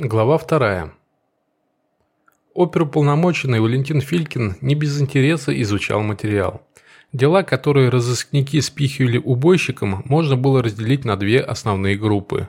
Глава вторая. Оперуполномоченный Валентин Филькин не без интереса изучал материал. Дела, которые разыскники спихивали убойщикам, можно было разделить на две основные группы.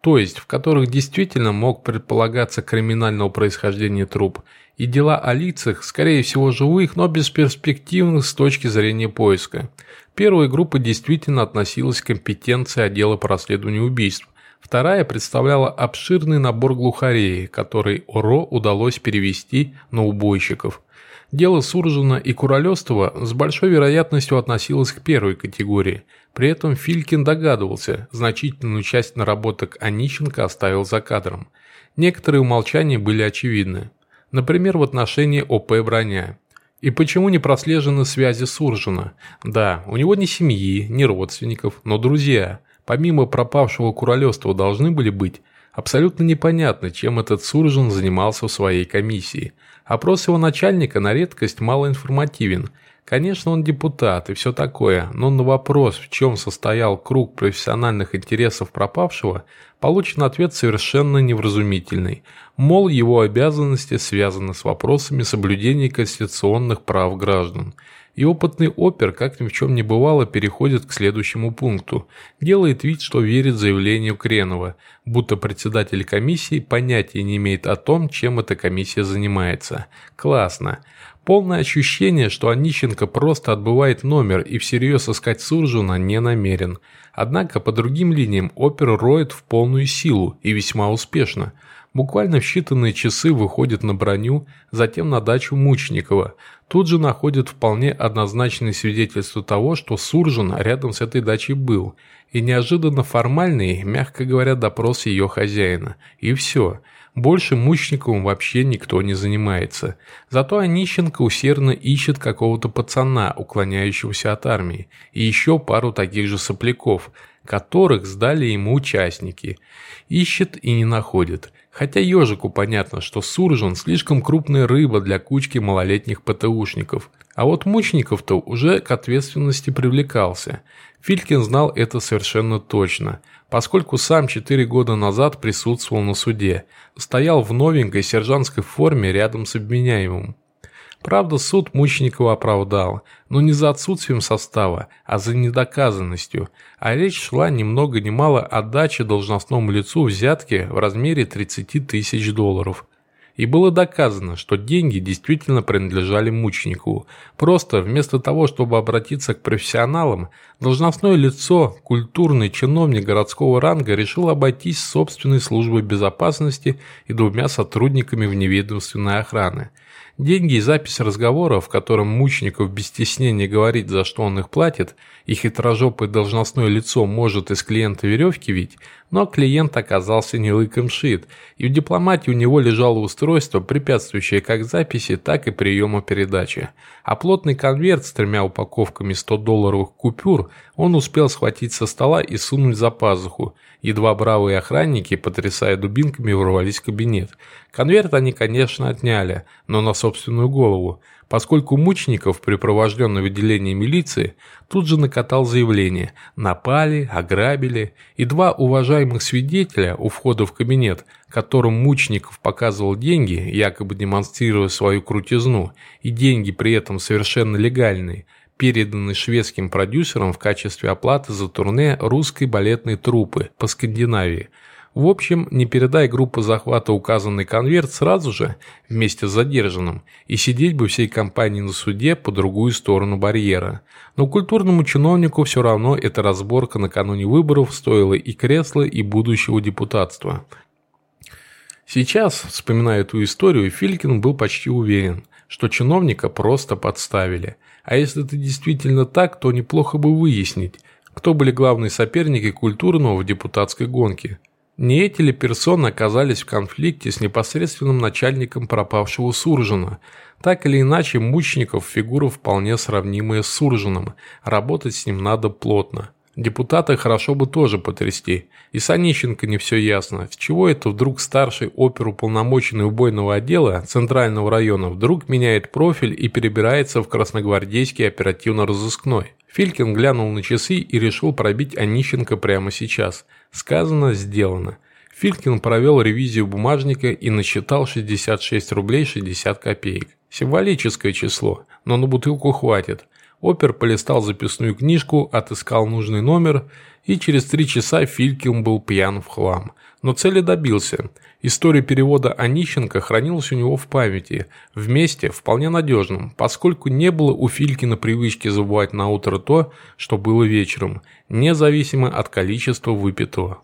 То есть, в которых действительно мог предполагаться криминального происхождения труп, и дела о лицах, скорее всего живых, но бесперспективных с точки зрения поиска. Первая группа действительно относилась к компетенции отдела по расследованию убийств, Вторая представляла обширный набор глухарей, который ОРО удалось перевести на убойщиков. Дело Суржина и Куролёстова с большой вероятностью относилось к первой категории. При этом Филькин догадывался, значительную часть наработок Онищенко оставил за кадром. Некоторые умолчания были очевидны. Например, в отношении ОП «Броня». И почему не прослежены связи Суржина? Да, у него ни семьи, ни родственников, но друзья – помимо пропавшего куролёства должны были быть, абсолютно непонятно, чем этот Суржин занимался в своей комиссии. Опрос его начальника на редкость малоинформативен. Конечно, он депутат и все такое, но на вопрос, в чем состоял круг профессиональных интересов пропавшего, получен ответ совершенно невразумительный. Мол, его обязанности связаны с вопросами соблюдения конституционных прав граждан – и опытный опер, как ни в чем не бывало, переходит к следующему пункту. Делает вид, что верит заявлению Кренова, будто председатель комиссии понятия не имеет о том, чем эта комиссия занимается. Классно. Полное ощущение, что Онищенко просто отбывает номер и всерьез искать Суржина не намерен. Однако по другим линиям опер роет в полную силу и весьма успешно – Буквально в считанные часы выходит на броню, затем на дачу Мучникова. Тут же находят вполне однозначные свидетельства того, что Суржин рядом с этой дачей был. И неожиданно формальный, мягко говоря, допрос ее хозяина. И все. Больше Мучниковым вообще никто не занимается. Зато Онищенко усердно ищет какого-то пацана, уклоняющегося от армии. И еще пару таких же сопляков, которых сдали ему участники. Ищет и не находит. Хотя ежику понятно, что Суржин слишком крупная рыба для кучки малолетних ПТУшников. А вот Мучников-то уже к ответственности привлекался. Филькин знал это совершенно точно, поскольку сам четыре года назад присутствовал на суде. Стоял в новенькой сержантской форме рядом с обвиняемым. Правда, суд Мученикова оправдал, но не за отсутствием состава, а за недоказанностью, а речь шла ни много ни мало о даче должностному лицу взятки в размере 30 тысяч долларов. И было доказано, что деньги действительно принадлежали Мученикову. Просто вместо того, чтобы обратиться к профессионалам, должностное лицо, культурный чиновник городского ранга решил обойтись собственной службой безопасности и двумя сотрудниками вневедомственной охраны – Деньги и запись разговора, в котором Мучников без стеснения говорит, за что он их платит, и хитрожопое должностное лицо может из клиента веревки вить, но клиент оказался не лыком шит, и в дипломатии у него лежало устройство, препятствующее как записи, так и приему передачи. А плотный конверт с тремя упаковками 100-долларовых купюр он успел схватить со стола и сунуть за пазуху. Едва бравые охранники, потрясая дубинками, ворвались в кабинет. Конверт они, конечно, отняли, но на собственную голову, поскольку Мучников, припровожденный в отделение милиции, тут же накатал заявление «напали», «ограбили», и два уважаемых свидетеля у входа в кабинет, которым Мучников показывал деньги, якобы демонстрируя свою крутизну, и деньги при этом совершенно легальные – переданный шведским продюсером в качестве оплаты за турне русской балетной труппы по Скандинавии. В общем, не передай группа захвата указанный конверт сразу же, вместе с задержанным, и сидеть бы всей компанией на суде по другую сторону барьера. Но культурному чиновнику все равно эта разборка накануне выборов стоила и кресла, и будущего депутатства. Сейчас, вспоминая эту историю, Филькин был почти уверен, что чиновника просто подставили – а если это действительно так, то неплохо бы выяснить, кто были главные соперники культурного в депутатской гонке. Не эти ли персоны оказались в конфликте с непосредственным начальником пропавшего Суржина? Так или иначе, Мучников фигура вполне сравнимая с Суржином, работать с ним надо плотно. Депутата хорошо бы тоже потрясти. И Санищенко не все ясно. С чего это вдруг старший оперуполномоченный убойного отдела Центрального района вдруг меняет профиль и перебирается в Красногвардейский оперативно-розыскной? Филькин глянул на часы и решил пробить Онищенко прямо сейчас. Сказано, сделано. Филькин провел ревизию бумажника и насчитал 66 рублей 60 копеек. Символическое число, но на бутылку хватит. Опер полистал записную книжку, отыскал нужный номер, и через три часа Филькин был пьян в хлам. Но цели добился. История перевода Онищенко хранилась у него в памяти, вместе вполне надежном, поскольку не было у Филькина привычки забывать на утро то, что было вечером, независимо от количества выпитого.